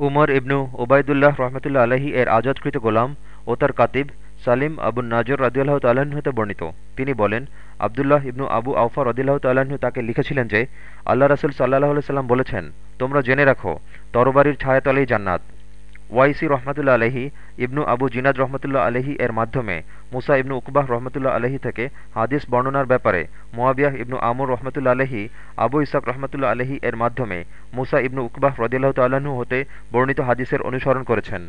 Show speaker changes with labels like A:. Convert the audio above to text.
A: উমর ইবনু ওবায়দুল্লাহ রহমতুল্লা আলহী এর আজাদকৃত গোলাম ও তার কাতিব সালিম আবু নাজর রদিল্লাহ তাল্লাহ্ন হতে বর্ণিত। তিনি বলেন, আবদুল্লাহ ইবনু আবু আউফা রদিল্লাহ তাল্লাহ্ন তাকে লিখেছিলেন যে, আল্লাহ রাসুল সাল্লাহ সাল্লাম বলেছেন, তোমরা জেনে রাখো, তরবারির ছায়াতলেই জান্নাত। ওয়াইসি রহমতুল্লা আলহি ইবনু আবু জিনাদ রহমতুল্লাহ আলহি এর মাধ্যমে, মুসা ইবনু উকবাহ রহমতুল্লাহ আলহি থেকে হাদিস বর্ণনার ব্যাপারে, মোয়াবিয়াহ ইবনু আমর রহমতুল্লা আলহি আবু ইসাক রহমতুল্লাহ আলহি এর মাধ্যমে মুসা ইবনু উকবাহ রদিল্লাহ তাল্লাহ্ন হতে বর্ণিত হাদিসের অনুসরণ করেছেন।